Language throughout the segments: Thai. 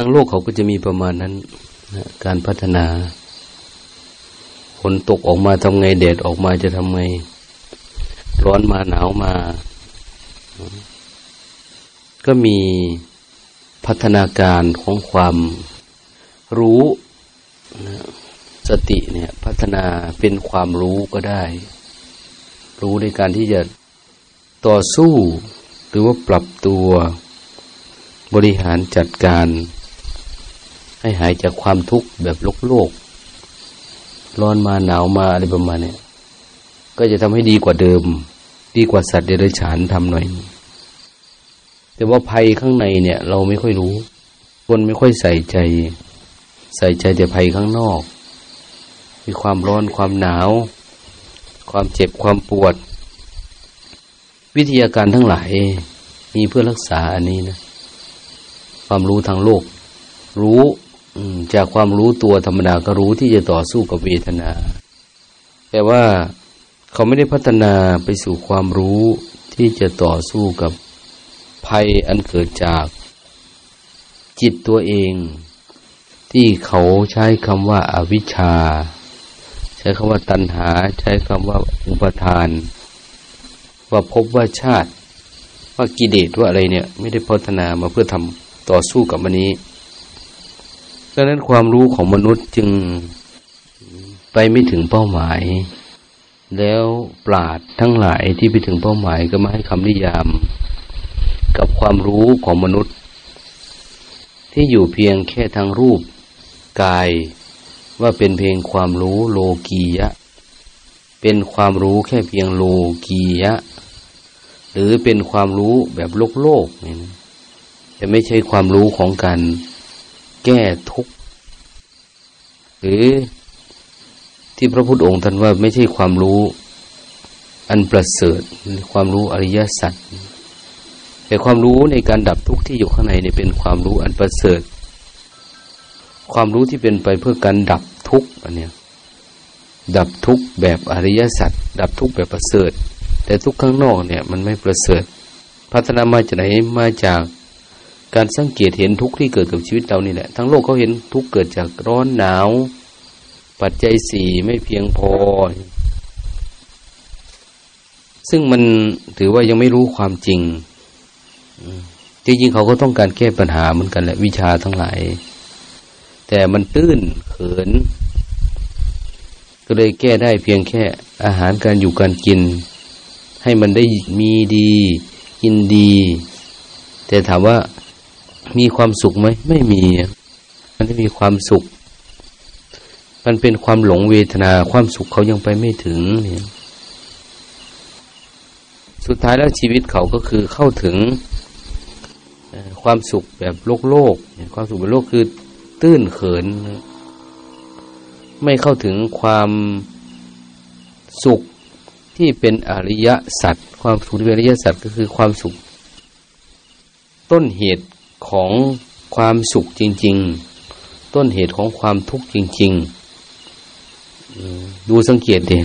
ทั้งโลกเขาก็จะมีประมาณนั้นนะการพัฒนาฝนตกออกมาทำไงแดดออกมาจะทำไง ร้อนมาหนาวมา ก็มีพัฒนาการของความรู้นะสติเนี่ยพัฒนาเป็นความรู้ก็ได้ รู้ในการที่จะต่อสู้ หรือว่าปรับตัว บริหารจัดการ ให้หายจากความทุกข์แบบโลกโลก ร้อนมาหนาวมาอะไรประมาณนี้ก็จะทำให้ดีกว่าเดิม ดีกว่าสัตว์เดรัจฉานทำหน่อย แต่ว่าภัยข้างในเนี่ย เราไม่ค่อยรู้ คนไม่ค่อยใส่ใจ ใส่ใจแต่ภัยข้างนอก มีความร้อนความหนาว ความเจ็บความปวด วิทยาการทั้งหลาย มีเพื่อรักษาอันนี้นะ ความรู้ทางโลก รู้ จากความรู้ตัวธรรมดาก็รู้ที่จะต่อสู้กับเวทนา แต่ว่าเขาไม่ได้พัฒนาไปสู่ความรู้ที่จะต่อสู้กับภัยอันเกิดจากจิตตัวเอง ที่เขาใช้คำว่าอาวิชชา ใช้คำว่าตัณหา ใช้คำว่าอุปทาน ว่าพบว่าชาติ ว่ากิเลสว่าอะไรเนี่ย ไม่ได้พัฒนามาเพื่อทำต่อสู้กับมันนี้ ดังนั้นความรู้ของมนุษย์จึงไปไม่ถึงเป้าหมาย แล้วปราดทั้งหลายที่ไปถึงเป้าหมายก็มาให้คำนิยาม กับความรู้ของมนุษย์ ที่อยู่เพียงแค่ทางรูปกายว่าเป็นเพียงความรู้โลกียะ เป็นความรู้แค่เพียงโลกียะ หรือเป็นความรู้แบบโลกโลกนี่จะไม่ใช่ความรู้ของการแก้ทุกข์ หรือที่พระพุทธองค์ท่านว่าไม่ใช่ความรู้อันประเสริฐความรู้อริยสัจแต่ความรู้ในการดับทุกข์ที่อยู่ข้างในเนี่ยเป็นความรู้อันประเสริฐ ความรู้ที่เป็นไปเพื่อการดับทุกข์อันเนี้ยดับทุกข์แบบอริยสัจดับทุกข์แบบประเสริฐ แต่ทุกข์ข้างนอกเนี่ยมันไม่ประเสริฐ พัฒนามาจากไหนมาจาก การสังเกตเห็นทุกข์ที่เกิดกับชีวิตเรานี่แหละ ทั้งโลกเขาเห็นทุกข์เกิดจากร้อนหนาว ปัจจัยสี่ไม่เพียงพอ ซึ่งมันถือว่ายังไม่รู้ความจริง จริงๆเขาก็ต้องการแก้ปัญหาเหมือนกันแหละวิชาทั้งหลาย แต่มันตื้นเขิน ก็เลยแก้ได้เพียงแค่อาหารการอยู่การกิน ให้มันได้มีดี กินดี แต่ถามว่า มีความสุขไหมไม่มี มันไม่มีความสุข มันเป็นความหลงเวทนา ความสุขเขายังไปไม่ถึงเนี่ยสุดท้ายแล้วชีวิตเขาก็คือเข้าถึงความสุขแบบโลกโลก ความสุขแบบโลกคือตื้นเขิน ไม่เข้าถึงความสุขที่เป็นอริยสัจความสุขที่เป็นอริยสัจก็คือความสุข ต้นเหตุ ของความสุขจริง ๆ ต้นเหตุของความทุกข์จริง ๆ ดูสังเกตดิ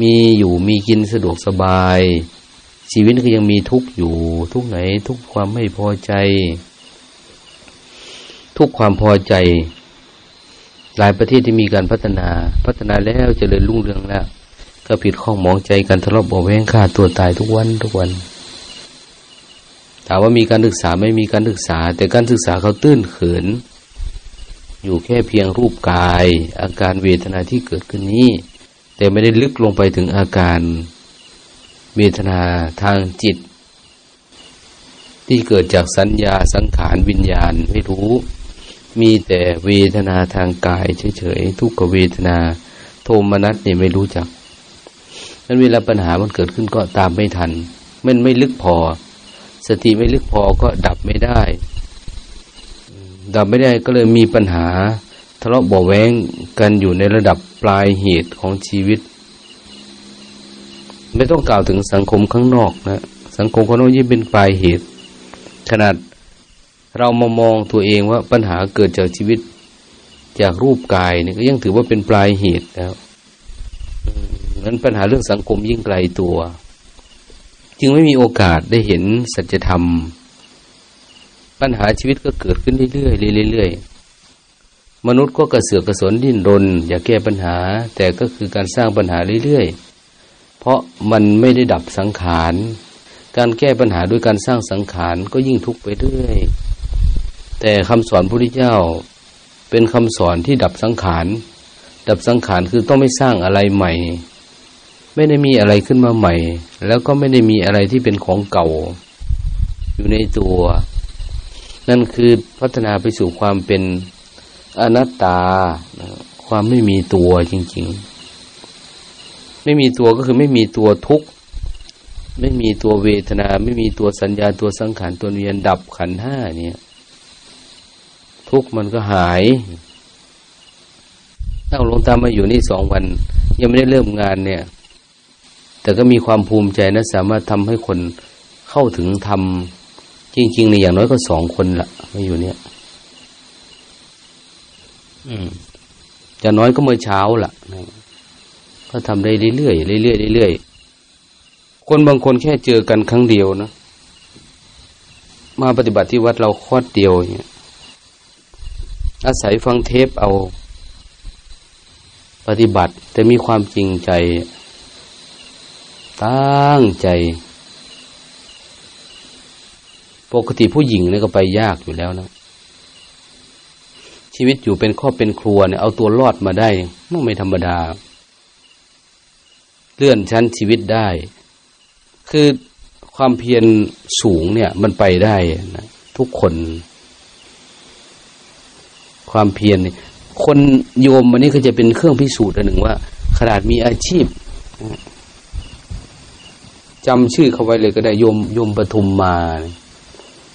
มีอยู่มีกินสะดวกสบาย ชีวิตก็ยังมีทุกข์อยู่ ทุกไหน ทุกความไม่พอใจ ทุกความพอใจ หลายประเทศที่มีการพัฒนา พัฒนาแล้วจเจริญรุ่งเรืองแล้ว ก็ผิดข้องมองใจกันทะเลาะเบาแวงฆ่าตัวตายทุกวันทุกวัน ถามว่ามีการศึกษาไม่มีการศึกษา แต่การศึกษาเขาตื้นเขิน อยู่แค่เพียงรูปกาย อาการเวทนาที่เกิดขึ้นนี้ แต่ไม่ได้ลึกลงไปถึงอาการเวทนาทางจิต ที่เกิดจากสัญญาสังขารวิญญาณไม่รู้ มีแต่เวทนาทางกายเฉยๆทุกขเวทนา โทมนัสเนี่ยไม่รู้จักนั้นเวลาปัญหามันเกิดขึ้นก็ตามไม่ทัน มันไม่ลึกพอ สติไม่ลึกพอก็ดับไม่ได้ ดับไม่ได้ก็เลยมีปัญหา ทะเลาะเบาแว้งกันอยู่ในระดับปลายเหตุของชีวิต ไม่ต้องกล่าวถึงสังคมข้างนอกนะสังคมข้างนอกยิ่งเป็นปลายเหตุ ขนาดเรามามองตัวเองว่าปัญหาเกิดจากชีวิตจากรูปกายเนี่ยก็ยังถือว่าเป็นปลายเหตุแล้วนั้นปัญหาเรื่องสังคมยิ่งไกลตัว จึงไม่มีโอกาสได้เห็นสัจธรรม ปัญหาชีวิตก็เกิดขึ้นเรื่อยๆเรื่อยๆมนุษย์ก็กระเสือกกระสนดิ้นรน อยากแก้ปัญหา แต่ก็คือการสร้างปัญหาเรื่อยๆ เพราะมันไม่ได้ดับสังขาร การแก้ปัญหาด้วยการสร้างสังขารก็ยิ่งทุกข์ไปเรื่อย แต่คำสอนพระพุทธเจ้า เป็นคำสอนที่ดับสังขาร ดับสังขารคือต้องไม่สร้างอะไรใหม่ ไม่ได้มีอะไรขึ้นมาใหม่ แล้วก็ไม่ได้มีอะไรที่เป็นของเก่า อยู่ในตัว นั่นคือพัฒนาไปสู่ความเป็นอนัตตา ความไม่มีตัวจริง ๆ ไม่มีตัวก็คือไม่มีตัวทุกข์ ไม่มีตัวเวทนา ไม่มีตัวสัญญาตัวสังขารตัวเวียนดับขันห้าเนี่ย ทุกข์มันก็หายถ้าหลวงตามาอยู่นี่สองวัน ยังไม่ได้เริ่มงานเนี่ย แต่ก็มีความภูมิใจนะ สามารถทำให้คนเข้าถึงทำจริงๆในอย่างน้อยก็สองคนละมาอยู่เนี่ย อืมจะน้อยก็เมื่อเช้าละก็ทำได้เรื่อยๆเรื่อยๆเรื่อยๆคนบางคนแค่เจอกันครั้งเดียวนะมาปฏิบัติที่วัดเราคอดเดียวเนี่ยอาศัยฟังเทปเอา ปฏิบัติ แต่มีความจริงใจ ตั้งใจ ปกติผู้หญิงเนี่ยก็ไปยากอยู่แล้วนะชีวิตอยู่เป็นครอบเป็นครัวเนี่ยเอาตัวรอดมาได้มันไม่ธรรมดา เลื่อนชั้นชีวิตได้ คือความเพียรสูงเนี่ย มันไปได้นะทุกคน ความเพียรคนโยมวันนี้ก็จะเป็นเครื่องพิสูจน์อันหนึ่งว่า ขนาดมีอาชีพ จำชื่อเขาไว้เลยก็ได้โยมโยมปทุมมา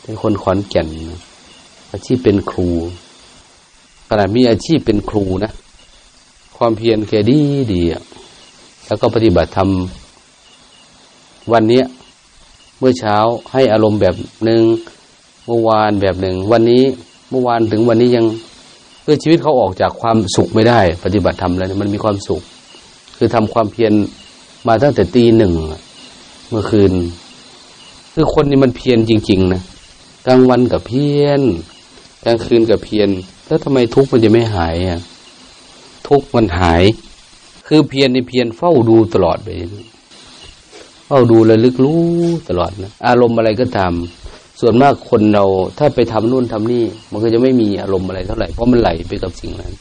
เป็นคนขอนแก่น อาชีพเป็นครูขนาดมีอาชีพเป็นครูนะ ความเพียรแกดีดีแล้วก็ปฏิบัติธรรมวันนี้เมื่อเช้าให้อารมณ์แบบหนึ่งเมื่อวานแบบหนึ่ง วันนี้เมื่อวานถึงวันนี้ยังคือชีวิตเขาออกจากความสุขไม่ได้ ปฏิบัติธรรมแล้วมันมีความสุข คือทำความเพียรมาตั้งแต่ตีหนึ่ง เมื่อคืน คือคนนี้มันเพียรจริง ๆ นะกลางวันกับเพียรกลางคืนกับเพียรแล้วทำไมทุกข์มันจะไม่หายอะทุกข์มันหาย คือเพียรในเพียรเฝ้าดูตลอดไปเฝ้าดูระลึกรู้ตลอดนะอารมณ์อะไรก็ตามส่วนมากคนเราถ้าไปทำนู่นทำนี่ มันก็จะไม่มีอารมณ์อะไรเท่าไหร่เพราะมันไหลไปกับสิ่งนั้น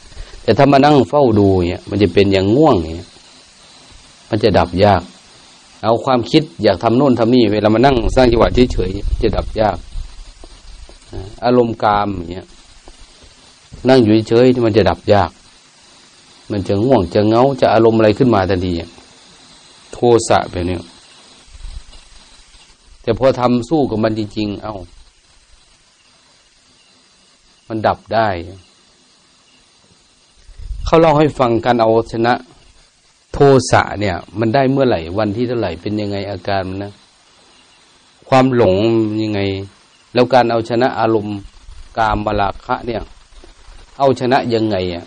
แต่ถ้ามานั่งเฝ้าดูเนี่ยมันจะเป็นอย่างง่วงเนี่ยมันจะดับยาก เอาความคิดอยากทำนู่นทำนี่เวลามานั่งสร้างจังหวะเฉยๆจะดับยาก อารมณ์กามเนี่ยนั่งอยู่เฉยๆมันจะดับยาก มันจะง่วงจะเงาจะอารมณ์อะไรขึ้นมาทันทีโทสะไปเนี่ยแต่พอทำสู้กับมันจริง ๆ เอา้า มันดับได้ เขาเล่าให้ฟังการเอาชนะ โทสะเนี่ย มันได้เมื่อไหร่ วันที่เท่าไหร่เป็นยังไงอาการมันนะความหลงยังไง แล้วการเอาชนะอารมณ์กามบาลาคะเนี่ย เอาชนะยังไงอะ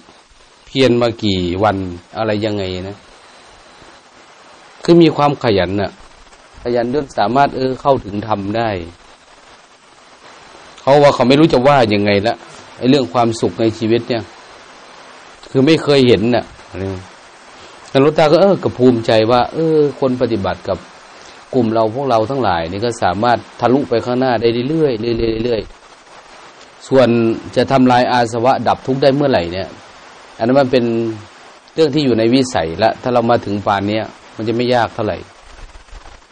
เพียรมากี่วันอะไรยังไงนะคือมีความขยันน่ะ ขยันจนสามารถเออเข้าถึงทำได้ เขาว่าเขาไม่รู้จะว่ายังไงละไอ้เรื่องความสุขในชีวิตเนี่ย คือไม่เคยเห็นน่ะ แต่ลุตาก็เออก็ภูมิใจว่า เออ คนปฏิบัติกับกลุ่มเราพวกเราทั้งหลายนี่ก็สามารถทะลุไปข้างหน้าได้เรื่อยๆเรื่อยๆเรื่อยๆส่วนจะทำลายอาสวะดับทุกข์ได้เมื่อไหร่เนี่ย อันนั้นมันเป็นเรื่องที่อยู่ในวิสัยละถ้าเรามาถึงปานนี้มันจะไม่ยากเท่าไหร่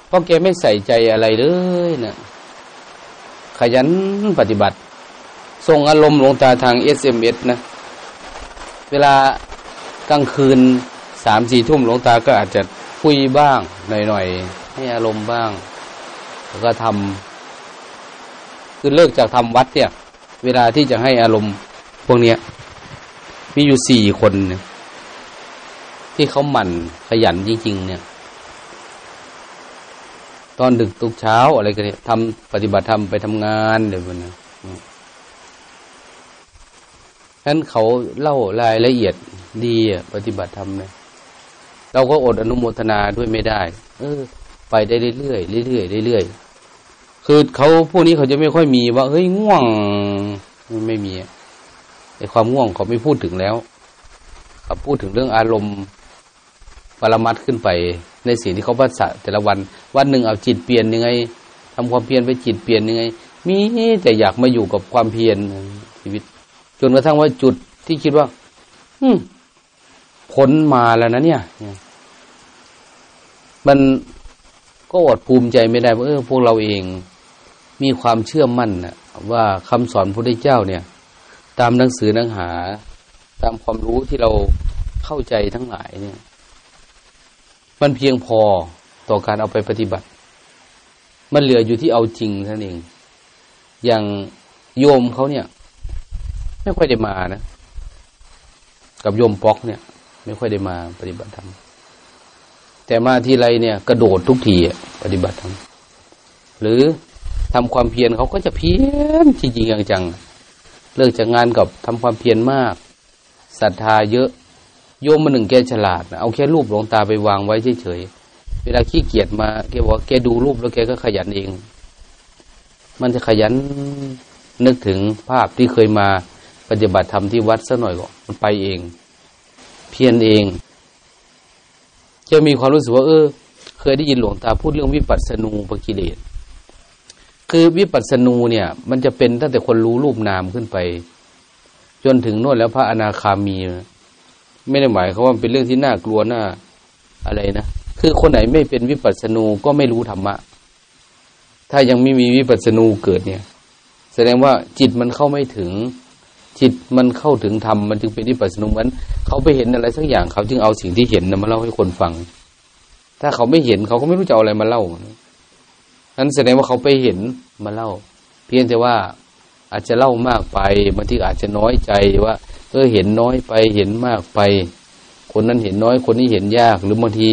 เพราะแกไม่ใส่ใจอะไรเลยนะขยันปฏิบัติ ส่งอารมณ์หลวงตาทาง SMS นะ เวลากลางคืน สามสี่ทุ่มหลวงตาก็อาจจะคุยบ้างหน่อยๆให้อารมณ์บ้าง แล้วก็ทำคือเลิกจากทำวัดเนี่ย เวลาที่จะให้อารมณ์พวกเนี้ย มีอยู่สี่คนเนี่ยที่เขาหมั่นขยันจริง ๆ เนี่ย ตอนดึกตุกเช้าอะไรกันเนี่ยทำปฏิบัติธรรมไปทำงานเดี๋ยวนี้นั้นเขาเล่ารายละเอียดดีปฏิบัติธรรมเนี่ย เราก็อดอนุโมทนาด้วยไม่ได้ เออ ไปได้เรื่อยๆเรื่อยๆเรื่อยๆคือคือเขาพวกนี้เขาจะไม่ค่อยมีว่าเฮ้ยง่วงไม่มีไอ้ความง่วงเขาไม่พูดถึงแล้วเขาพูดถึงเรื่องอารมณ์ปรมัดขึ้นไป ในสิ่งที่เขาพัฒนาแต่ละวัน วันหนึ่งเอาจิตเปลี่ยนยังไงทำความเพียรไปจิตเปลี่ยนยังไง มีแต่อยากมาอยู่กับความเพียรชีวิต จนกระทั่งว่าจุดที่คิดว่า อืม ผลมาแล้วนะเนี่ย มันก็อดภูมิใจไม่ได้ว่าเออพวกเราเองมีความเชื่อมั่นนะว่าคำสอนพระพุทธเจ้าเนี่ย ตามหนังสือหนังหา ตามความรู้ที่เราเข้าใจทั้งหลายเนี่ย มันเพียงพอต่อการเอาไปปฏิบัติ มันเหลืออยู่ที่เอาจริงท่านเอง อย่างโยมเขาเนี่ย ไม่ค่อยได้มานะ กับโยมป๊อกเนี่ย ไม่ค่อยได้มาปฏิบัติธรรมแต่มาทีไรเนี่ย กระโดดทุกทีปฏิบัติธรรมหรือทำความเพียรเขาก็จะเพียรจริงๆจังๆเลิกจากงานกับทำความเพียรมากศรัทธาเยอะ โยมมาหนึ่งแกฉลาดนะเอาแค่รูปหลวงตาไปวางไว้เฉยๆเวลาขี้เกียจมาแกบอกแกดูรูปแล้วแกก็ขยันเอง มันจะขยันนึกถึงภาพที่เคยมาปฏิบัติธรรมที่วัดซะหน่อยก็มันไปเอง เพียรเอง จะมีความรู้สึกว่า เออ เคยได้ยินหลวงตาพูดเรื่องวิปัสสนูปกิเลสคือวิปัสสนูเนี่ย มันจะเป็นตั้งแต่คนรู้รูปนามขึ้นไป จนถึงโน่นแล้วพระอนาคามี ไม่ได้หมายเขาว่าเป็นเรื่องที่น่ากลัวน่าอะไรนะคือคนไหนไม่เป็นวิปัสสนูก็ไม่รู้ธรรมะ ถ้ายังไม่มีวิปัสสนูเกิดเนี่ย แสดงว่าจิตมันเข้าไม่ถึง จิตมันเข้าถึงธรรมมันจึงเป็นวิปัสสนูเหมือนเขาไปเห็นอะไรสักอย่างเขาจึงเอาสิ่งที่เห็นนมาเล่าให้คนฟัง ถ้าเขาไม่เห็นเขาก็ไม่รู้จะเอาอะไรมาเล่านั้นแสดงว่าเขาไปเห็นมาเล่า เพียงแต่ว่าอาจจะเล่ามากไปบางทีอาจจะน้อยใจว่าเออเห็นน้อยไปเห็นมากไป คนนั้นเห็นน้อยคนนี้เห็นยาก หรือบางที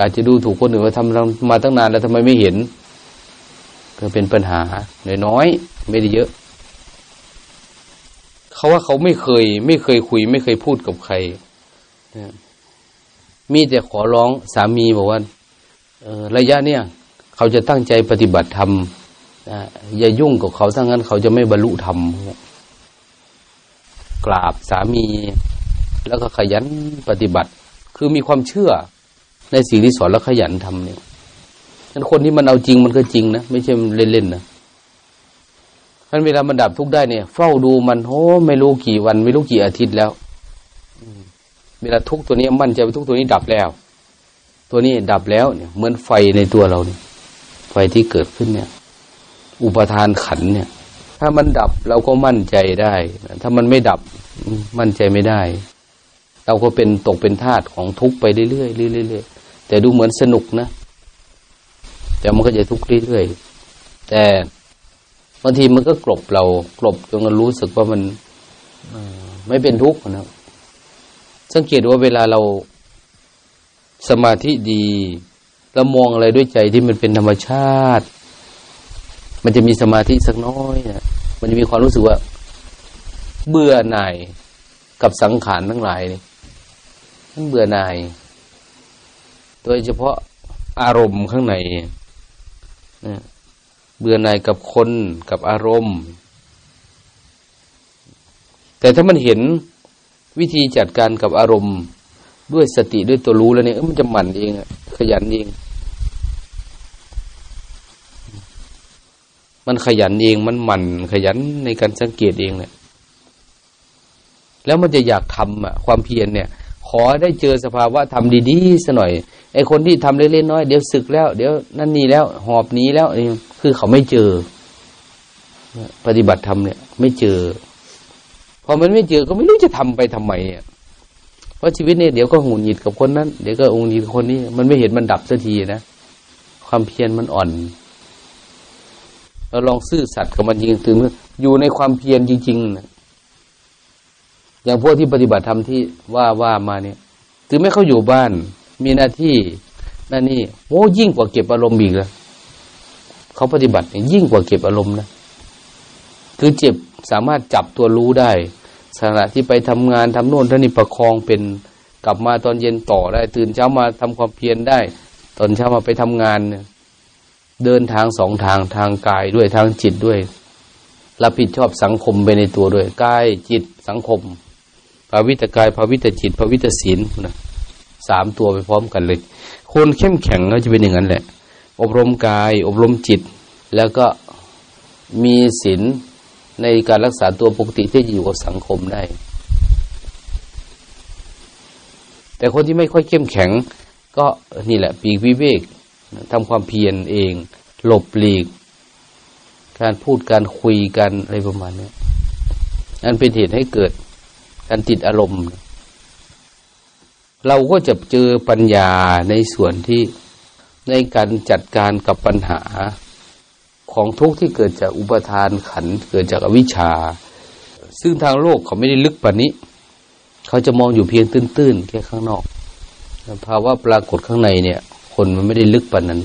อาจจะดูถูกคนอื่นว่าทำมาตั้งนานแล้วทำไมไม่เห็น ก็เป็นปัญหาน้อยๆไม่ได้เยอะ เขาว่าเขาไม่เคย ไม่เคยคุย ไม่เคยพูดกับใครมีแต่ขอร้องสามีบอกว่าระยะเนี่ย เขาจะตั้งใจปฏิบัติธรรมอย่ายุ่งกับเขาถ้างั้น เขาจะไม่บรรลุธรรมกราบสามี แล้วก็ขยันปฏิบัติ คือมีความเชื่อ ในสิ่งที่สอนแล้วขยันทำเนี่ยนั้นคนที่มันเอาจริงมันก็จริงนะ ไม่ใช่เล่นๆนะ ท่านเวลามันดับทุกได้เนี่ยเฝ้าดูมันโอ้ไม่รู้กี่วัน ไม่รู้กี่อาทิตย์แล้วเวลาทุกตัวนี้มั่นใจว่าทุกตัวนี้ดับแล้ว ตัวนี้ดับแล้วเนี่ยเหมือนไฟในตัวเราเนี่ยไฟที่เกิดขึ้นเนี่ย อุปทานขันเนี่ย ถ้ามันดับเราก็มั่นใจได้ ถ้ามันไม่ดับมั่นใจไม่ได้ เราก็เป็นตกเป็นทาสของทุกไปเรื่อยๆเรื่อยๆแต่ดูเหมือนสนุกนะ แต่มันก็จะทุกข์เรื่อยๆแต่ บางทีมันก็กลบเรา กลบจนเรารู้สึกว่ามันไม่เป็นทุกข์นะสังเกตว่าเวลาเราสมาธิดีเรามองอะไรด้วยใจที่มันเป็นธรรมชาติ มันจะมีสมาธิสักน้อยนะมันจะมีความรู้สึกว่า เบื่อหน่ายกับสังขารทั้งหลายนี่มันเบื่อหน่าย โดยเฉพาะอารมณ์ข้างใน เบื่อหน่ายกับคนกับอารมณ์ แต่ถ้ามันเห็นวิธีจัดการกับอารมณ์ด้วยสติด้วยตัวรู้แล้วเนี่ยมันจะหมั่นเองขยันเอง มันขยันเองมันหมั่นขยันในการสังเกตเองเนี่ยแล้วมันจะอยากทำอะความเพียรเนี่ย ขอได้เจอสภาวะทำดีๆสัหน่อยไอ้คนที่ทำเล็กๆน้อยเดี๋ยวศึกแล้ว เดี๋ยวนั่นนี่แล้ว หอบนี้แล้วนี่ คือเขาไม่เจอ ปฏิบัติธรรมเนี่ย ไม่เจอ พอมันไม่เจอก็ไม่รู้จะทำไปทำไมอะเพราะชีวิตเนี่ยเดี๋ยวก็หุนหงิดกับคนนั้น เดี๋ยวก็องค์หงิดกับคนนี้ มันไม่เห็นมันดับสักทีนะ ความเพียรมันอ่อนเราลองซื่อสัตย์กับมันจริงถึงอยู่ในความเพียรจริงๆนะอย่างพวกที่ปฏิบัติธรรมที่ว่าว่ามาเนี่ย ถึงแม้เขาอยู่บ้าน มีหน้าที่นั่นนี่โอ้ยิ่งกว่าเก็บอารมณ์อีกเลย เขาปฏิบัติยิ่งกว่าเก็บอารมณ์นะคือเจ็บสามารถจับตัวรู้ได้ขณะที่ไปทำงานทำโน่นท่านี่ประคองเป็นกลับมาตอนเย็นต่อได้ ตื่นเช้ามาทำความเพียรได้ ตอนเช้ามาไปทำงานเนี่ยเดินทางสองทางทางกายด้วยทางจิตด้วยรับผิดชอบสังคมไปในตัวด้วยกายจิตสังคมภาวิตกายภาวิตจิตภาวิตศีลนะสามตัวไปพร้อมกันเลย คนเข้มแข็งก็จะเป็นอย่างนั้นแหละ อบรมกาย อบรมจิต แล้วก็มีศีลในการรักษาตัวปกติที่จะอยู่กับสังคมได้ แต่คนที่ไม่ค่อยเข้มแข็ง ก็นี่แหละ ปีกวิเวกทำความเพียรเอง หลบหลีก การพูดการคุยกันอะไรประมาณนี้นั่นเป็นเหตุให้เกิดการติดอารมณ์ เราก็จะเจอปัญญาในส่วนที่ ในการจัดการกับปัญหาของทุกข์ที่เกิดจากอุปทานขันเกิดจากอวิชชา ซึ่งทางโลกเขาไม่ได้ลึกปานนี้ เขาจะมองอยู่เพียงตื้นๆแค่ข้างนอกภาวะปรากฏข้างในเนี่ย คนมันไม่ได้ลึกปานนั้น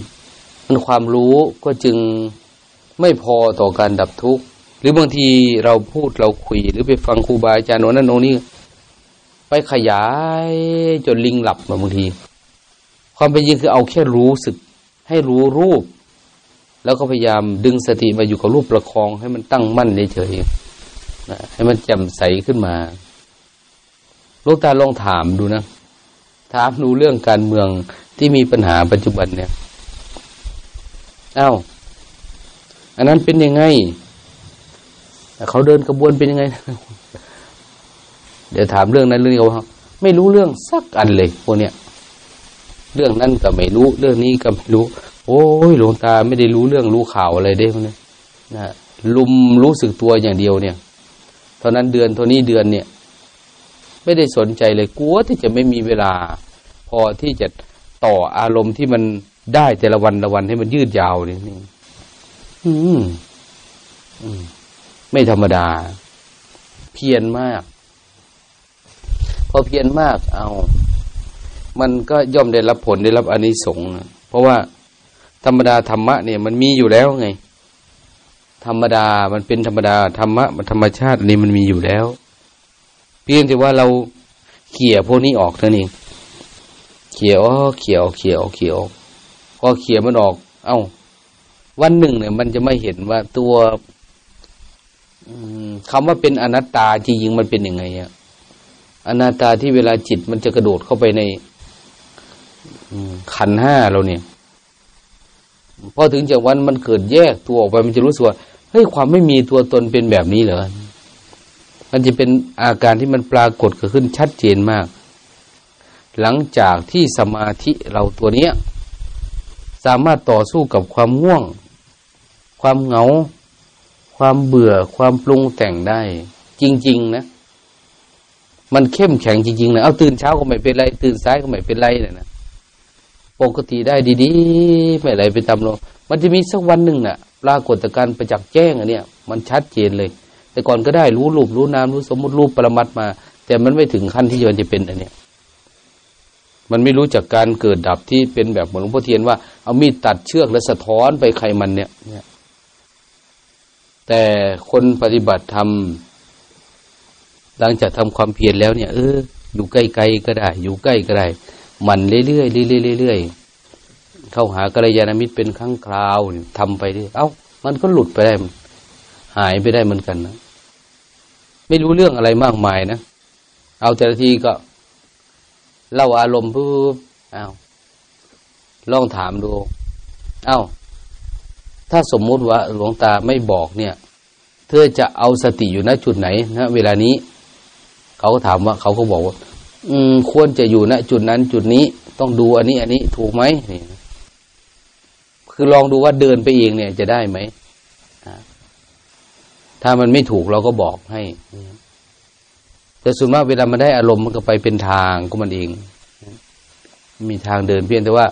มันความรู้ก็จึงไม่พอต่อการดับทุกข์หรือบางทีเราพูดเราคุย หรือไปฟังครูบาอาจารย์โน้นนั่นโน้นนี่ไปขยายจนลิงหลับบางที ความเป็นจริงคือเอาแค่รู้สึก ให้รู้รูป แล้วก็พยายามดึงสติมาอยู่กับรูปประคอง ให้มันตั้งมั่นเฉยๆนะให้มันแจ่มใสขึ้นมาลูกตาลองถามดูนะ ถามดูเรื่องการเมืองที่มีปัญหาปัจจุบันเนี่ยอา้าวอันนั้นเป็นยังไงเขาเดินกระบวนเป็นยังไง เดี๋ยวถามเรื่องนั้นเรื่องนี้เขาไม่รู้เรื่องสักอันเลยพวกเนี้ย เรื่องนั้นก็ไม่รู้ เรื่องนี้ก็ไม่รู้ โอ้ยหลวงตาไม่ได้รู้เรื่องรู้ข่าวอะไรได้พวกนี้นะลุมรู้สึกตัวอย่างเดียวเนี่ยเท่านั้นเดือนเท่านี้เดือนเนี่ย ไม่ได้สนใจเลยกลัวที่จะไม่มีเวลา พอที่จะต่ออารมณ์ที่มันได้แต่ละวันละวันให้มันยืดยาวนี่นี่อืมอืมไม่ธรรมดา เพียรมาก พอเพียรมาก เอา มันก็ย่อมได้รับผลได้รับอนิสงส์เพราะว่าธรรมดาธรรมะเนี่ยมันมีอยู่แล้วไง ธรรมดามันเป็นธรรมดาธรรมะธรรมชาตินี่มันมีอยู่แล้ว เพียงแต่ว่าเราเขี่ยพวกนี้ออกเท่านี้เขี่ยอ๋อเขี่ยเขี่ยเขี่ยออกพอเขี่ยมันออก เอา้า วันหนึ่งเนี่ย มันจะไม่เห็นว่าตัวคำว่าเป็นอนัตตาจริงๆมันเป็นยังไงอะอนัตตาที่เวลาจิตมันจะกระโดดเข้าไปใน ขันห้าเราเนี่ยพอถึงจากวันมันเกิดแยกตัวออกไปมันจะรู้สึกว่าเฮ้ยความไม่มีตัวตนเป็นแบบนี้เหรอมันจะเป็นอาการที่มันปรากฏเกิดขึ้นชัดเจนมาก หลังจากที่สมาธิเราตัวเนี้ย สามารถต่อสู้กับความง่วง ความเหงา ความเบื่อ ความปรุงแต่งได้ จริง ๆ นะ มันเข้มแข็งจริง ๆ นะ เอาตื่นเช้าก็ไม่เป็นไร ตื่นสายก็ไม่เป็นไรเนี่ยนะ ปกติได้ดีๆ ไม่อะไรไปตามลงมันจะมีสักวันหนึ่งน่ะ ปรากฏการประจักษ์แจ้งอันเนี้ยมันชัดเจนเลย แต่ก่อนก็ได้รู้รูปรู้นามรู้สมมติรูปปรมัตมา แต่มันไม่ถึงขั้นที่มันจะเป็นอันเนี้ยมันไม่รู้จักการเกิดดับที่เป็นแบบหลวงพ่อเทียนว่าเอามีดตัดเชือกแล้วสะท้อนไปใครมันเนี่ย แต่คนปฏิบัติทำหลังจากทำความเพียรแล้วเนี่ยเอออยู่ใกล้ๆก็ได้ อยู่ใกล้ก็ได้ มันเรื่อยๆเรื่อยๆเรื่อยๆเข้าหากัลยาณมิตรเป็นครั้งคราวทำไปเรื่อยเอ้า มันก็หลุดไปได้หายไปได้เหมือนกันนะไม่รู้เรื่องอะไรมากมายนะเอาแต่ละทีก็เล่าอารมณ์ปุ๊บเอาวลองถามดู เอ้า ถ้าสมมุติว่าหลวงตาไม่บอกเนี่ย เธอจะเอาสติอยู่ณจุดไหนนะเวลานี้ เขาก็ถามว่าเขาก็บอกว่า อืม ควรจะอยู่ณจุดนั้นจุดนี้ต้องดูอันนี้อันนี้ถูกไหมนี่คือลองดูว่าเดินไปเองเนี่ยจะได้ไหมถ้ามันไม่ถูกเราก็บอกให้แต่ส่วนมากเวลามันได้อารมณ์มันก็ไปเป็นทางก็มันเอง มีทางเดินเพียงแต่ว่า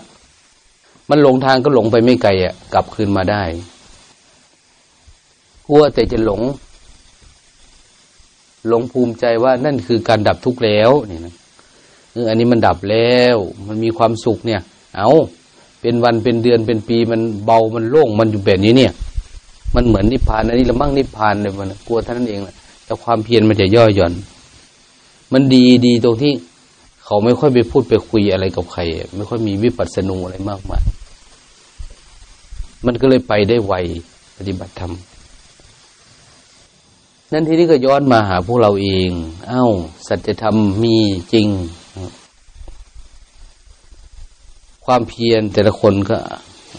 มันหลงทางก็หลงไปไม่ไกลอะ กลับคืนมาได้กลัวแต่จะหลง หลงภูมิใจว่านั่นคือการดับทุกข์แล้วนี่นะเอออันนี้มันดับแล้ว มันมีความสุขเนี่ย เอาเป็นวันเป็นเดือนเป็นปีมันเบามันโล่งมันอยู่แบบนี้เนี่ย มันเหมือนนิพพานอันนี้ละมั่งนิพพานเลยมันกลัวท่านนั้นเองแหละแต่ความเพียรมันจะย่อหย่อน มันดีดีตรงที่เขาไม่ค่อยไปพูดไปคุยอะไรกับใคร ไม่ค่อยมีวิปัสสนูอะไรมากมายมันก็เลยไปได้ไวปฏิบัติธรรม นั่นทีนี้ก็ย้อนมาหาพวกเราเอง เอา้า สัจธรรมมีจริง ความเพียรแต่ละคนก็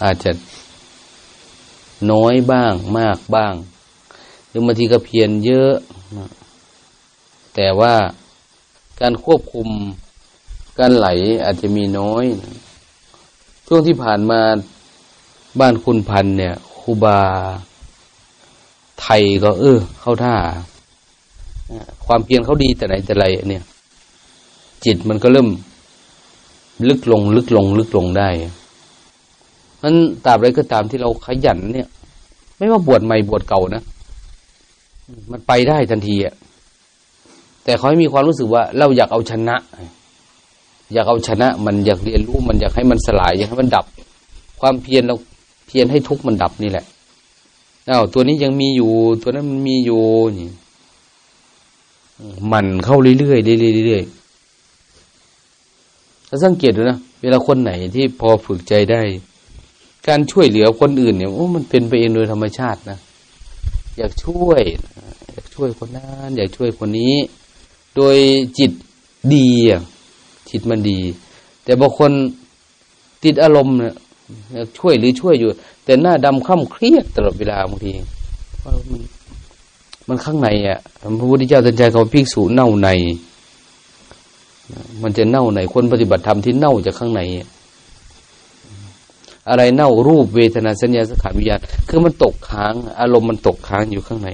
อาจจะน้อยบ้างมากบ้าง หรือบางทีก็เพียรเยอะ แต่ว่าการควบคุมการไหลอาจจะมีน้อย ช่วงที่ผ่านมาบ้านคุณพันเนี่ยครูบา ไทยก็ เออ เข้าท่าความเพียรเขาดีแต่ไหนแต่ไรเนี่ย จิตมันก็เริ่ม ลึกลง ลึกลง ลึกลงได้นั้นตราบใดก็ตามที่เราขยันเนี่ย ไม่ว่าบวชใหม่บวชเก่านะมันไปได้ทันทีอะแต่เขาให้มีความรู้สึกว่า เราอยากเอาชนะ อยากเอาชนะ มันอยากเรียนรู้มันอยากให้มันสลายอยากให้มันดับ ความเพียรเราเพียรให้ทุกข์มันดับนี่แหละ อ้าวตัวนี้ยังมีอยู่ ตัวนั้นมันมีอยู่นี่มันเข้าเรื่อยๆเรื่อยๆเรื่อยๆถ้าสังเกตดูนะเวลาคนไหนที่พอฝึกใจได้ การช่วยเหลือคนอื่นเนี่ยโอ้มันเป็นไปเองโดยธรรมชาตินะอยากช่วยอยากช่วยคนนั้นอยากช่วยคนนี้ โดยจิตดีอะจิตมันดี แต่บางคนติดอารมณ์เนี่ย ช่วยหรือช่วยอยู่ แต่หน้าดำค่ำเครียดตลอดเวลาบางทีมันมันข้างในอะพระพุทธเจ้าตรัสใจเขาพิกษุเน่าใน มันจะเน่าในคนปฏิบัติธรรมที่เน่าจากข้างใน อะไรเน่ารูปเวทนาสัญญาสังขารวิญญาณคือมันตกค้าง อารมณ์มันตกค้างอยู่ข้างใน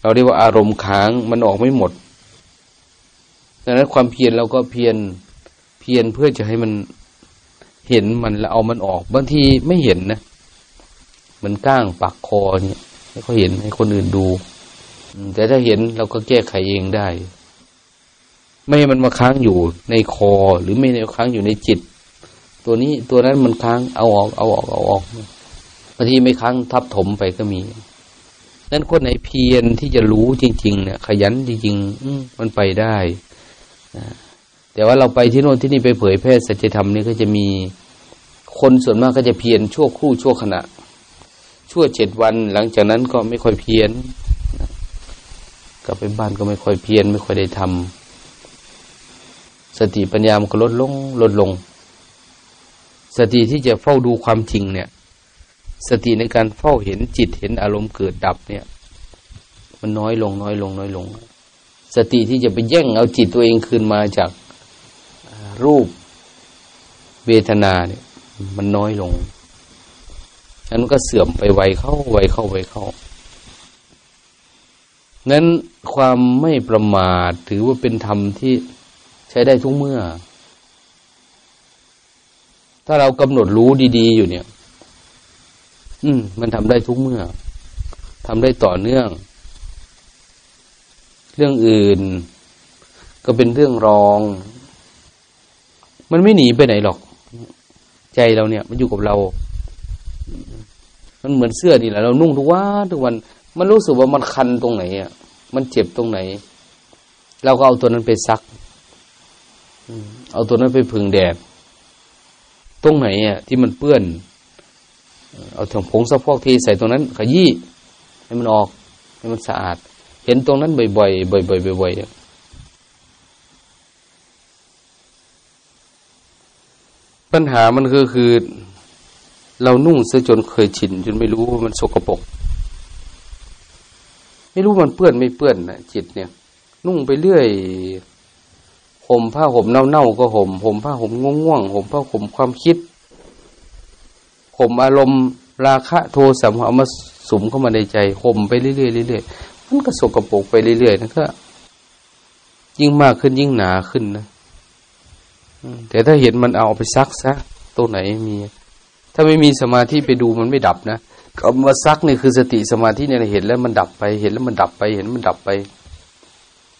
เราเรียกว่าอารมณ์ค้างมันออกไม่หมดดังนั้นความเพียรเราก็เพียรเพียรเพื่อจะให้มัน เห็นมันแล้วเอามันออก บางทีไม่เห็นนะมันก้างปากคอเนี่ยให้เขาเห็นให้คนอื่นดูแต่ถ้าเห็นเราก็แก้ไขเองได้ ไม่ให้มันมาค้างอยู่ในคอ หรือไม่ในค้างอยู่ในจิต ตัวนี้ตัวนั้นมันค้างเอาออกเอาออกเอาออกบางทีไม่ค้างทับถมไปก็มีนั้นคนไหนเพียรที่จะรู้จริง ๆ เนี่ย ขยันจริงๆมันไปได้ แต่ว่าเราไปที่โน่นที่นี่ไปเผยแพร่สัจธรรมนี่ก็จะมีคนส่วนมากก็จะเพียรชั่วคู่ชั่วขณะ ชั่วเจ็ดวัน หลังจากนั้นก็ไม่ค่อยเพียรกลับไปบ้านก็ไม่ค่อยเพียรไม่ค่อยได้ทำสติปัญญามันก็ลดลงลดลง สติที่จะเฝ้าดูความจริงเนี่ย สติในการเฝ้าเห็นจิตเห็นอารมณ์เกิดดับเนี่ย มันน้อยลงน้อยลงน้อยลง สติที่จะไปแย่งเอาจิตตัวเองคืนมาจาก รูปเวทนาเนี่ย มันน้อยลงนั้นก็เสื่อมไปไวเข้าไวเข้าไวเข้า นั้นความไม่ประมาทถือว่าเป็นธรรมที่ใช้ได้ทุกเมื่อ ถ้าเรากำหนดรู้ดีๆอยู่เนี่ย อืม มันทำได้ทุกเมื่อทำได้ต่อเนื่อง เรื่องอื่น ก็เป็นเรื่องรอง มันไม่หนีไปไหนหรอก ใจเราเนี่ย มันอยู่กับเรา มันเหมือนเสื้อนี่แหละเรานุ่งทุกวันทุกวัน มันรู้สึกว่ามันคันตรงไหนอะ มันเจ็บตรงไหน เราก็เอาตัวนั้นไปซักเอาตัวนั้นไปพึ่งแดด ตรงไหนอะ ที่มันเปื้อน เอาถุงผงซักฟอกทีใส่ตรงนั้น ขยี้ให้มันออกให้มันสะอาด เห็นตรงนั้นบ่อยๆบ่อยๆบ่อยๆ ปัญหามันคือคือ เรานุ่งซะจนเคยชินจนไม่รู้ว่ามันสกปรกไม่รู้มันเปื้อนไม่เปื้อนนะจิตเนี่ย นุ่งไปเรื่อยห่มผ้าห่มเน่าๆก็ห่มห่มผ้าห่มง่วงๆห่มผ้าห่มความคิดห่มอารมณ์ราคะโทสะเอามาสุมเข้ามาในใจห่มไปเรื่อยๆเรื่อยๆมันก็สกปรกไปเรื่อยๆนั่นก็ยิ่งมากขึ้นยิ่งหนาขึ้นนะ แต่ถ้าเห็นมันเอาไปซักซะตัวไหนมี ถ้าไม่มีสมาธิไปดูมันไม่ดับนะเอามาซักนี่คือสติสมาธิเนี่ยเห็นแล้วมันดับไป เห็นแล้วมันดับไป เห็นมันดับไป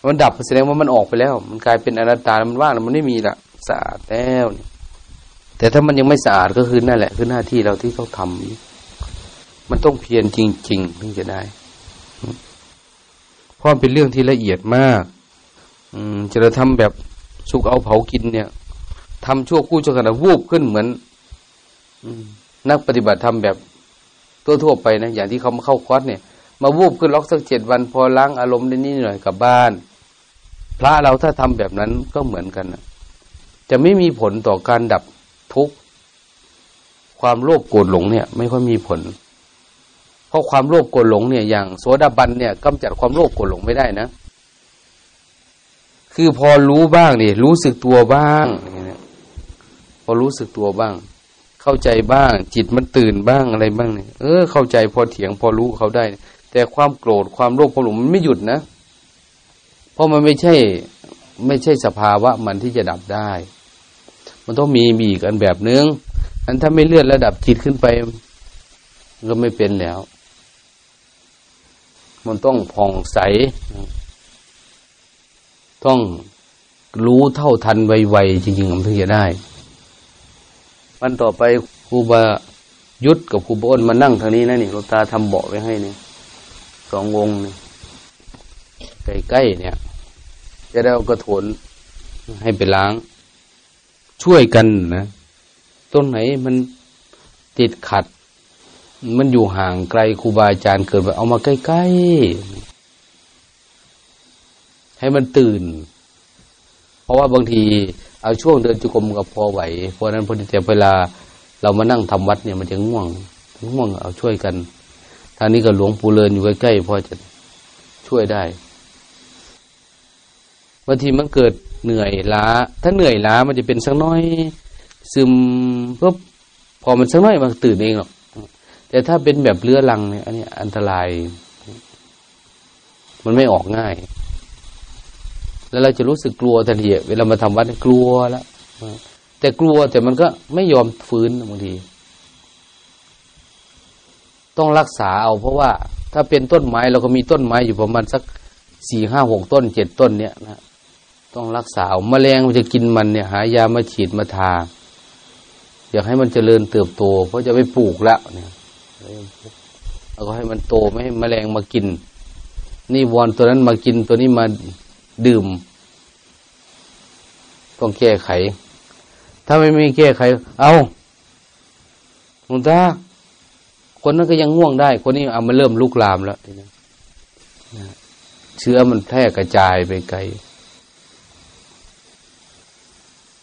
มันดับแสดงว่ามันออกไปแล้ว มันกลายเป็นอนัตตามันว่างมันไม่มีละสะอาดแล้วแต่ถ้ามันยังไม่สะอาดก็คือนั่นแหละ คือหน้าที่เราที่ต้องทำมันต้องเพียรจริงๆถึงจะได้เพราะเป็นเรื่องที่ละเอียดมาก อืมจะเราทำแบบสุกเอาเผากินเนี่ย ทำชั่วคู่ชั่วขณะวูบขึ้นเหมือนนักปฏิบัติธรรมแบบทั่วๆไปนะอย่างที่เขามาเข้าคอร์สเนี่ย มาวูบขึ้นล็อกสักเจ็ดวัน พอล้างอารมณ์ได้นิดหน่อยกลับบ้าน พระเราถ้าทำแบบนั้นก็เหมือนกันนะจะไม่มีผลต่อการดับทุกข์ความโลภโกรธหลงเนี่ย ไม่ค่อยมีผล เพราะความโลภโกรธหลงเนี่ยอย่างโสดาบันเนี่ยกำจัดความโลภโกรธหลงไม่ได้นะ คือพอรู้บ้างนี่รู้สึกตัวบ้าง พอรู้สึกตัวบ้าง เข้าใจบ้าง จิตมันตื่นบ้างอะไรบ้างเนี่ย เออ เข้าใจพอเถียงพอรู้เขาได้ แต่ความโกรธความโลภความหลงมันไม่หยุดนะ เพราะมันไม่ใช่ ไม่ใช่สภาวะมันที่จะดับได้ มันต้องมีมีอีกอันแบบนึงอันถ้าไม่เลื่อนระดับจิตขึ้นไปก็ไม่เป็นแล้ว มันต้องผ่องใส ต้องรู้เท่าทันไวๆจริงๆมันถึงจะได้ วันต่อไปครูบายุทธกับครูบอ้นมานั่งทางนี้นะนี่หลวงตาทำเบาะไว้ให้นี่สองวงนี่ใกล้ๆเนี่ย จะได้เอากระโถนให้ไปล้าง ช่วยกันนะต้นไหนมันติดขัด มันอยู่ห่างไกลครูบาอาจารย์เกิดไปเอามาใกล้ๆให้มันตื่น เพราะว่าบางที เอาช่วงเดินจุกรมกับพอไหว เพราะนั้นพอดีแต่เวลาเรามานั่งทำวัดเนี่ยมันจะง่วงง่วงเอาช่วยกันทางนี้ก็หลวงปู่เลินอยู่ใกล้ๆพอจะช่วยได้บางทีมันเกิดเหนื่อยล้า ถ้าเหนื่อยล้ามันจะเป็นสักน้อย ซึมปุ๊บพอมันสักน้อยมันตื่นเองหรอกแต่ถ้าเป็นแบบเรื้อรังเนี่ยอันนี้อันตราย มันไม่ออกง่าย แล้วเราจะรู้สึกกลัวทันทีเวลามาทำวัดกลัวแล้วแต่กลัวแต่มันก็ไม่ยอมฟื้นบางที ต้องรักษาเอาเพราะว่า ถ้าเป็นต้นไม้เราก็มีต้นไม้อยู่ประมาณสักสี่ห้าหกต้นเจ็ดต้นเนี่ยนะต้องรักษาเอาแมลงมันจะกินมันเนี่ย หายามาฉีดมาทา อยากให้มันเจริญเติบโต เพราะจะไปปลูกแล้วเนี่ยแล้วก็ให้มันโตไม่ให้แมลงมากิน นี่วอนตัวนั้นมากินตัวนี้มา ดื่ม ต้องแก้ไข ถ้าไม่มีแก้ไข เอาหลวงตาคนนั้นก็ยังง่วงได้ คนนี้เอามาเริ่มลุกลามแล้วทีนี้เชื้อมันแพร่กระจายไปไกล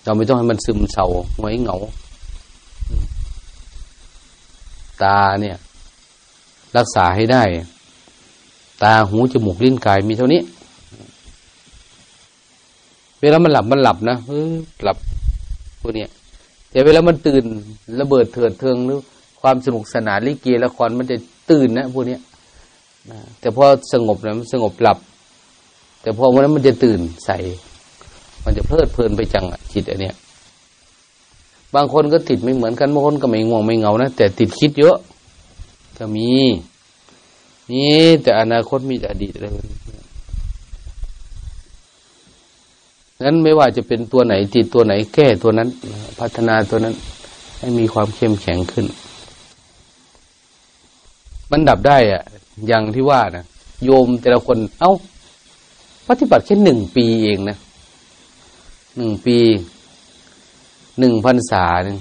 เราไม่ต้องให้มันซึมเศร้าหงอยเหงา ตาเนี่ย รักษาให้ได้ ตาหูจมูกลิ้นกายมีเท่านี้ เวลามันหลับมันหลับนะเออหลับพวกนี้แต่เวลามันตื่นระเบิดเถิดเทิงหรือ ความสนุกสนานลิเกละครมันจะตื่นนะพวกนี้แต่พอสงบนะมันสงบหลับ แต่พอวันนั้นมันจะตื่นใสมันจะเพลิดเพลินไปจังจิตอันเนี้ยบางคนก็ติดไม่เหมือนกันบางคนก็ไม่ง่วงไม่เงานะแต่ติดคิดเยอะก็มี นี่แต่อนาคตมีแต่อดีตเลย นั้นไม่ว่าจะเป็นตัวไหนติดตัวไหนแก้ตัวนั้น พัฒนาตัวนั้น ให้มีความเข้มแข็งขึ้น มันดับได้อะอย่างที่ว่านะโยมแต่ละคนเอา้า ปฏิบัติแค่หนึ่งปีเองนะหนึ่งปีหนึ่งพันษาหนึ่ง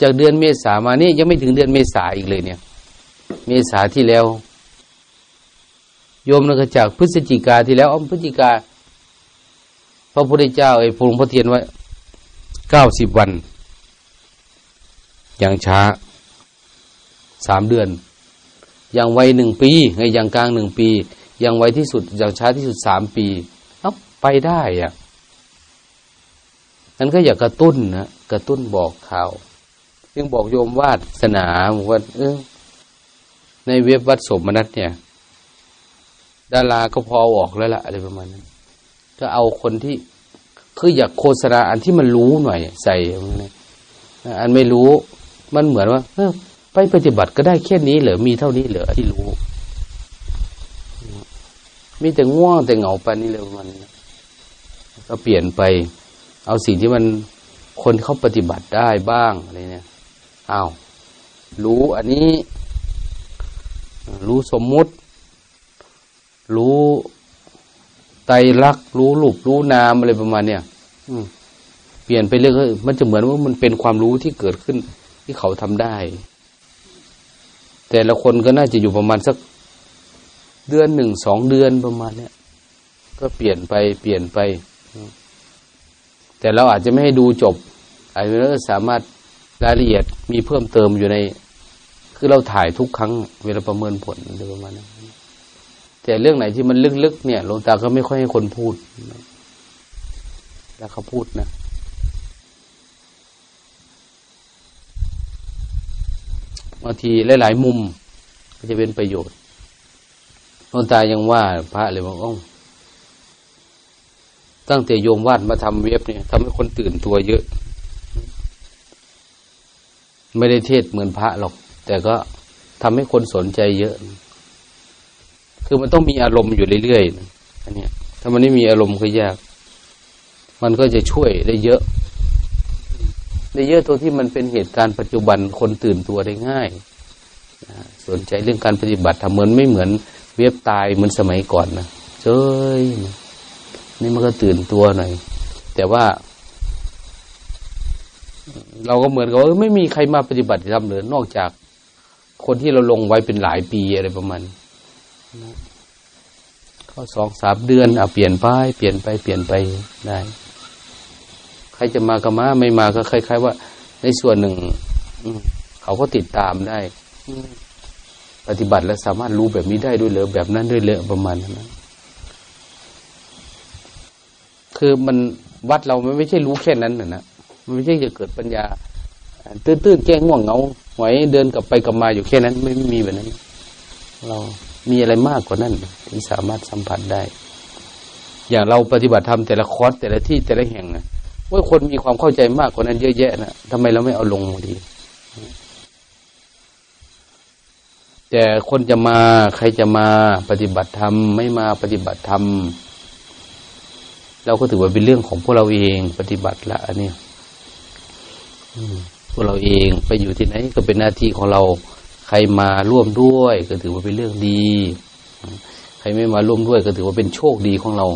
จากเดือนเมษามานี่ยังไม่ถึงเดือนเมษาอีกเลยเนี่ย เมษาที่แล้ว โยมนักจากพฤศจิกาที่แล้วอ้อมพฤศจิกา ระพุทธเจ้าไอ้พระหลวงพ่อเทียนไว้เก้าสิบวัน อย่างช้าสามเดือน อย่างไวหนึ่งปีไงอย่างกลางหนึ่งปี อย่างไวที่สุด อย่างช้าที่สุดสามปีเอ้าไปได้อะนั้นก็อยากกระตุ้นนะกระตุ้นบอกข่าวซึ่งบอกโยมวาดสนาว่าเออในเว็บวัดสมนัตเนี่ย ดาราก็พอออกแล้วล่ะอะไรประมาณนั้น ก็เอาคนที่คืออยากโฆษณาอันที่มันรู้หน่อยใส่อันไม่รู้มันเหมือนว่าไปปฏิบัติก็ได้แค่นี้เหรอมีเท่านี้เหรอที่รู้ มีแต่ง่วงแต่เหงาไปนี่เลยมัน ก็เปลี่ยนไป เอาสิ่งที่มันคนเขาปฏิบัติได้บ้างอะไรเนี่ยอ้าวรู้อันนี้ รู้สมมุติ รู้ ไตรักรู้รูปรู้นามอะไรประมาณเนี้ยเปลี่ยนไปเรื่อยๆมันจะเหมือนว่ามันเป็นความรู้ที่เกิดขึ้นที่เขาทำได้ แต่ละคนก็น่าจะอยู่ประมาณสักเดือนหนึ่งสองเดือนประมาณเนี้ยก็เปลี่ยนไปเปลี่ยนไป แต่เราอาจจะไม่ให้ดูจบอาจจะสามารถรายละเอียดมีเพิ่มเติมอยู่ใน คือเราถ่ายทุกครั้ง เวลาประเมินผลอะไรประมาณนั้น แต่เรื่องไหนที่มันลึกๆเนี่ยหลวงตาก็ไม่ค่อยให้คนพูด แล้วเขาพูดนะบางทีหลาย ๆ มุมก็จะเป็นประโยชน์หลวงตายังว่า พระเลยบอกอ้อตั้งแต่โยมวาดมาทำเว็บเนี่ยทำให้คนตื่นตัวเยอะ ไม่ได้เทศเหมือนพระหรอก แต่ก็ทำให้คนสนใจเยอะ คือมันต้องมีอารมณ์อยู่เรื่อยๆอันนี้ถ้ามันไม่มีอารมณ์ก็ยาก มันก็จะช่วยได้เยอะ ได้เยอะตัวที่มันเป็นเหตุการณ์ปัจจุบันคนตื่นตัวได้ง่ายสนใจเรื่องการปฏิบัติทำเหมือนไม่เหมือนเว็บตายเหมือนสมัยก่อนนะเจ้ยนี่มันก็ตื่นตัวหน่อย แต่ว่า เราก็เหมือนกับไม่มีใครมาปฏิบัติธรรมเลยนอกจากคนที่เราลงไว้เป็นหลายปีอะไรประมาณ เขาสองสามเดือนเอาเปลี่ยนไปเปลี่ยนไปเปลี่ยนไปได้ ใครจะมาก็มาไม่มาก็คล้ายๆว่า ในส่วนหนึ่งเขาก็ติดตามได้ปฏิบัติแล้วสามารถรู้แบบนี้ได้ด้วยเลยแบบนั้นด้วยเลยประมาณนั้นคือมันวัดเรามันไม่ใช่รู้แค่นั้นนะนะมันไม่ใช่จะเกิดปัญญา ตื้นๆแก้ง่วงเงาหวยเดินกลับไปกลับมาอยู่แค่นั้นไม่มีแบบนั้น เรา มีอะไรมากกว่านั้นที่สามารถสัมผัสได้ อย่างเราปฏิบัติธรรมแต่ละคอร์สแต่ละที่แต่ละแห่งนะว่าคนมีความเข้าใจมากกว่านั้นเยอะแยะนะทำไมเราไม่เอาลงดี แต่คนจะมาใครจะมาปฏิบัติธรรมไม่มาปฏิบัติธรรมเราก็ถือว่าเป็นเรื่องของพวกเราเองปฏิบัติละอันนี้พวกเราเองไปอยู่ที่ไหนก็เป็นหน้าที่ของเรา ใครมาร่วมด้วยก็ถือว่าเป็นเรื่องดี ใครไม่มาร่วมด้วยก็ถือว่าเป็นโชคดีของเรา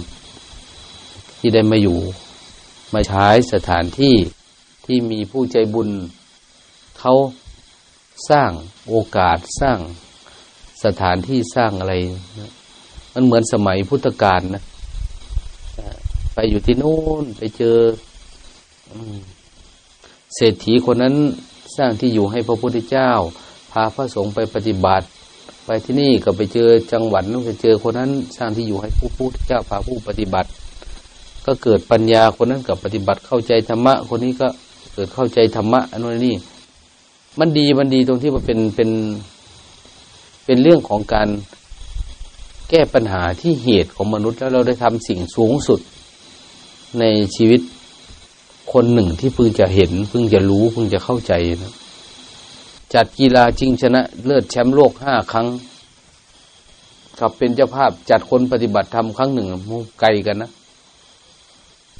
ที่ได้มาอยู่ มาใช้สถานที่ที่มีผู้ใจบุญเขาสร้างโอกาสสร้างสถานที่สร้างอะไรมันเหมือนสมัยพุทธกาลนะไปอยู่ที่นู่นไปเจอเศรษฐีคนนั้นสร้างที่อยู่ให้พระพุทธเจ้า พาพระสงฆ์ไปปฏิบัติ ไปที่นี่ก็ไปเจอจังหวัดนู้นไปเจอคนนั้นสร้างที่อยู่ให้ผู้พุทธเจ้าพาผู้ปฏิบัติ ก็เกิดปัญญาคนนั้นกับปฏิบัติเข้าใจธรรมะ คนนี้ก็เกิดเข้าใจธรรมะอันนู้นนี่ มันดีมันดีตรงที่มันเป็นเป็นเป็นเรื่องของการแก้ปัญหาที่เหตุของมนุษย์แล้วเราได้ทำสิ่งสูงสุดในชีวิตคนหนึ่งที่เพิ่งจะเห็นเพิ่งจะรู้เพิ่งจะเข้าใจนะ จัดกีฬาจริงชนะเลิศแชมป์โลกห้าครั้งกับเป็นเจ้าภาพจัดคนปฏิบัติธรรมครั้งหนึ่งมุไกลกันนะ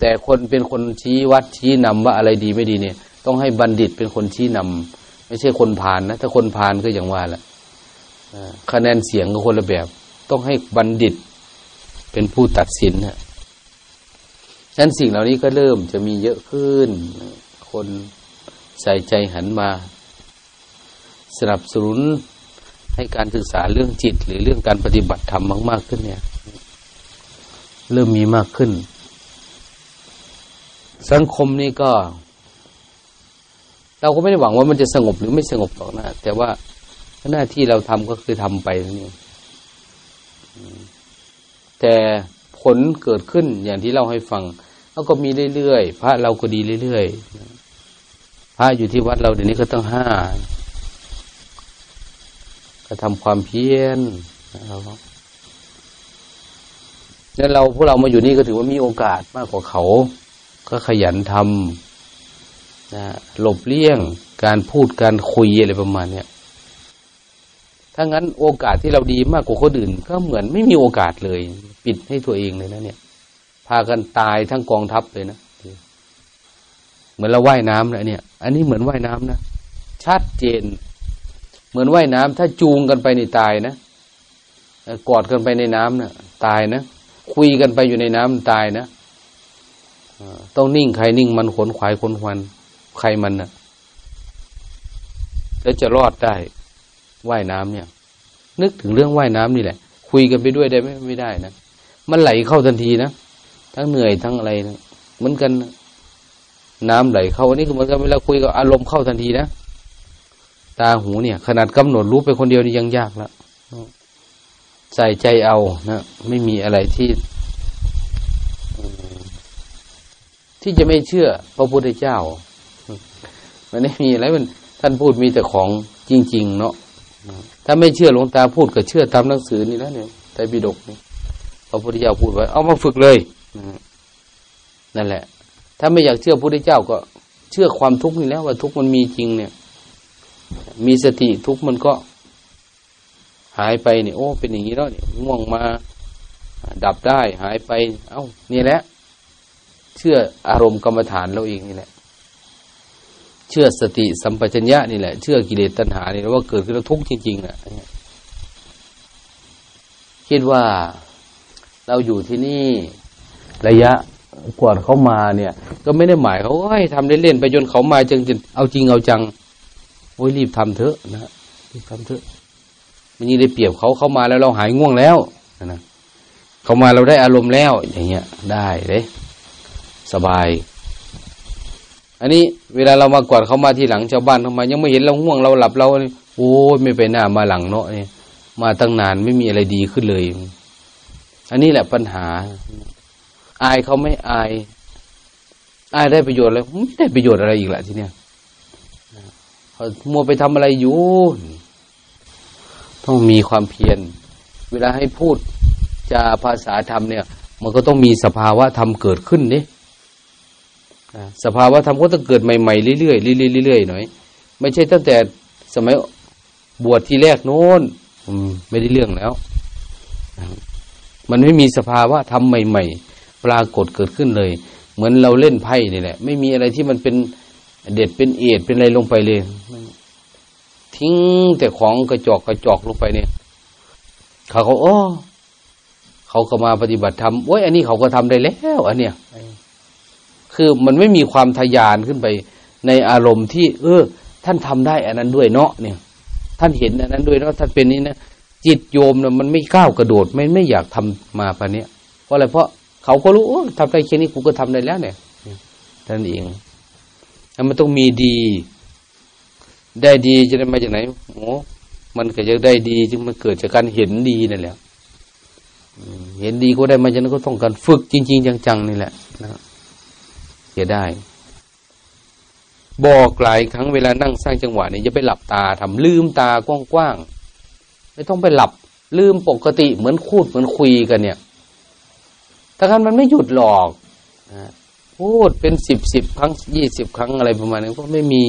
แต่คนเป็นคนชี้วัดชี้นำว่าอะไรดีไม่ดีเนี่ย ต้องให้บัณฑิตเป็นคนชี้นำไม่ใช่คนผ่านนะ ถ้าคนผ่านก็อย่างว่าแหละคะแนนเสียงก็คนละแบบ ต้องให้บัณฑิตเป็นผู้ตัดสินนะฉะนั้นสิ่งเหล่านี้ก็เริ่มจะมีเยอะขึ้น คนใส่ใจหันมา สนับสนุนให้การศึกษาเรื่องจิต หรือเรื่องการปฏิบัติธรรมมาก ๆ ขึ้นเนี่ย เริ่มมีมากขึ้น สังคมนี้ก็ เราก็ไม่ได้หวังว่ามันจะสงบหรือไม่สงบหรอกนะแต่ว่าหน้าที่เราทำก็คือทำไปนี่แต่ผลเกิดขึ้นอย่างที่เล่าให้ฟังแล้วก็มีเรื่อยๆพระเราก็ดีเรื่อยๆพระอยู่ที่วัดเราเดี๋ยวนี้ก็ต้องห้า ก็ทำความเพียรนะครับแล้วเราพวกเรามาอยู่นี่ก็ถือว่ามีโอกาสมากกว่าเขา ก็ขยันทำนะหลบเลี่ยงการพูดการคุยอะไรประมาณเนี้ยถ้างั้นโอกาสที่เราดีมากกว่าคนอื่น ก็เหมือนไม่มีโอกาสเลย ปิดให้ตัวเองเลยนะเนี่ย พากันตายทั้งกองทัพเลยนะเหมือนเราว่ายน้ำนะเนี่ย อันนี้เหมือนว่ายน้ำนะชัดเจน เหมือนว่ายน้ำถ้าจูงกันไปในตายนะกอดกันไปในน้ำนะตายนะคุยกันไปอยู่ในน้ำตายนะต้องนิ่งใครนิ่งมันขนขวายขนควันใครมันนะแล้วจะรอดได้ว่ายน้ำเนี่ย นึกถึงเรื่องว่ายน้ำนี่แหละ คุยกันไปด้วยได้ไหมไม่ได้นะมันไหลเข้าทันทีนะทั้งเหนื่อยทั้งอะไรนะเหมือนกันนะน้ำไหลเข้าอันนี้คือเหมือนกันเวลาคุยกับอารมณ์เข้าทันทีนะาหูเนี่ย ขนาดกำหนดรู้ไปคนเดียวนี่ยังยากแล้วใส่ใจเอานะไม่มีอะไรที่ ที่จะไม่เชื่อพระพุทธเจ้า มันไม่มีอะไรมันท่านพูดมีแต่ของจริง ๆ เนาะถ้าไม่เชื่อหลวงตาพูดก็เชื่อตามหนังสือนี่แล้วเนี่ยไตรปิฎกนี่พระพุทธเจ้าพูดไว้เอามาฝึกเลยนั่นแหละ ถ้าไม่อยากเชื่อพระพุทธเจ้าก็เชื่อความทุกข์นี่แล้วว่าทุกข์มันมีจริงเนี่ย มีสติทุกมันก็ หายไปเนี่ยโอ้ เป็นอย่างนี้แล้วเนี่ยง่วงมาดับได้หายไป เอ้านี่แหละ เชื่ออารมณ์กรรมฐานเราเองนี่แหละ เชื่อสติสัมปชัญญะนี่แหละ เชื่อกิเลสตัณหานี่แหละว่าเกิดขึ้นแล้วทุกข์จริงๆอะคิดว่าเราอยู่ที่นี่ระยะกว่าเขามาเนี่ย ก็ไม่ได้หมายเขาให้ทำเล่นๆไปจนเขามาจนเอาจริงเอาจัง โอ้ยรีบทำเถอะนะรีบทำเถอะมันยิ่งได้เปรียบเขาเขามาแล้วเราหายง่วงแล้วนะเขามาเราได้อารมณ์แล้ว อย่างเงี้ย ได้เลยสบาย อันนี้เวลาเรามากวาดเขามาทีหลังชาวบ้านเขามา ยังไม่เห็นเราง่วงเราหลับเราโอ้ยไม่ไปหน้ามาหลังเนาะเนี่ยมาตั้งนานไม่มีอะไรดีขึ้นเลย อันนี้แหละปัญหา อายเขาไม่อาย อายได้ประโยชน์แล้วไม่ได้ประโยชน์อะไรอีกละทีเนี้ย มัวไปทำอะไรอยู่ ต้องมีความเพียร เวลาให้พูดจะภาษาธรรมเนี่ย มันก็ต้องมีสภาวะธรรมเกิดขึ้นนี่สภาวะธรรมก็ต้องเกิดใหม่ๆเรื่อยๆเรื่อยๆหน่อย ไม่ใช่ตั้งแต่สมัยบวชที่แรกโน้นไม่ได้เรื่องแล้ว มันไม่มีสภาวะธรรมใหม่ ๆ ปรากฏเกิดขึ้นเลย เหมือนเราเล่นไพ่นี่แหละ ไม่มีอะไรที่มันเป็น เด็ดเป็นเอดเป็นอะไรลงไปเลย ทิ้งแต่ของกระจอกกระจอกลงไปเนี่ย เขาเขาโอ้เขาก็มาปฏิบัติธรรมโอ้ยอันนี้เขาก็ทำได้แล้วอันเนี้ยคือมันไม่มีความทยานขึ้นไป ในอารมณ์ที่ เออ ท่านทำได้อันนั้นด้วยเนาะเนี่ย ท่านเห็นอันนั้นด้วยเนาะท่านเป็นนี้นะจิตโยมเนี่ยมันไม่ก้าวกระโดดไม่ไม่อยากทำมาปะเนี้ยเพราะอะไรเพราะเขาก็รู้ทำได้แค่นี้กูก็ทำได้แล้วเนี่ยท่านเอง มันต้องมีดี ได้ดีจะได้มาจากไหนโอ้มันเก็จะได้ดี จึงมันเกิดจากการเห็นดีนั่นแหละเห็นดีก็ได้มาจากนั้นก็ต้องการฝึกจริง ๆ จังๆนี่แหละนะจะได้ บอกหลายครั้งเวลานั่งสร้างจังหวะนี่ยจะไปหลับตาทำลืมตากว้างๆไม่ต้องไปหลับ ลืมปกติเหมือนคูดเหมือนคุยกันเนี่ยถ้างั้นมันไม่หยุดหลอกนะ พูดเป็นสิบสิบครั้งยี่สิบครั้งอะไรประมาณนี้ก็ไม่มี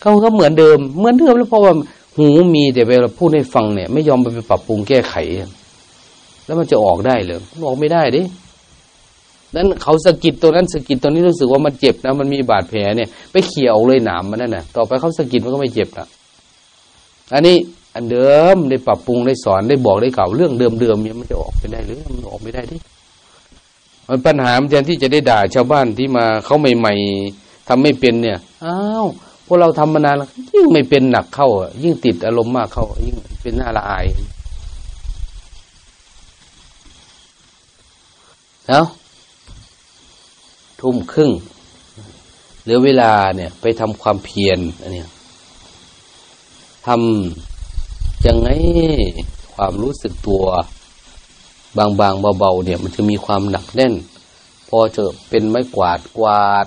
เขาก็เหมือนเดิม เหมือนเดิมแล้วเพราะว่าหูมีแต่เวลาพูดให้ฟังเนี่ย ไม่ยอมไปปรับปรุงแก้ไข แล้วมันจะออกได้เลยอออกไม่ได้ดินั้นเขาสะกิดตัวนั้นสะกิดตัวนี้รู้สึกว่ามันเจ็บนะมันมีบาดแผลเนี่ย ไปเขี่ยออกเลยหนามมันนั่นน่ะ ต่อไปเขาสะกิดมันก็ไม่เจ็บละอันนี้อันเดิมได้ปรับปรุงได้สอนได้บอกได้เก่าเรื่องเดิมๆเนี่ยมันจะออกไปได้หรือมันออกไม่ได้ดิ มันปัญหาแทนที่จะได้ด่าชาวบ้านที่มาเขาใหม่ๆทำไม่เป็นเนี่ยอ้าวพวกเราทำมานานแล้วยิ่งไม่เป็นหนักเข้ายิ่งติดอารมณ์มากเข้า ยิ่งเป็นหน้าละอายแล้วทุ่มครึ่งเหลือเวลาเนี่ยไปทำความเพียรอันนี้ทำยังไงความรู้สึกตัว บางๆเบาๆเนี่ย มันจะมีความหนักแน่น พอจะเป็นไม้กวาดกวาด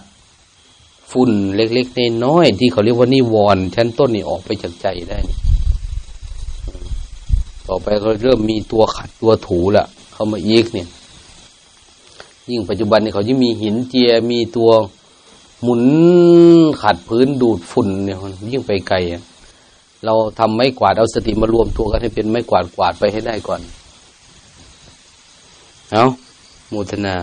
ฝุ่นเล็กๆน้อยๆที่เขาเรียกว่านิวรณ์ชั้นต้นนี่ออกไปจากใจได้ ต่อไปเขาเริ่มมีตัวขัดตัวถูละเข้ามาอีกเนี่ย ยิ่งปัจจุบันนี่เขายิ่งมีหินเจียมีตัวหมุนขัดพื้นดูดฝุ่นเนี่ยยิ่งไปไกลเราทำไม้กวาดเอาสติมารวมตัวกันให้เป็นไม้กวาดกวาดไปให้ได้ก่อน เอาโมทนา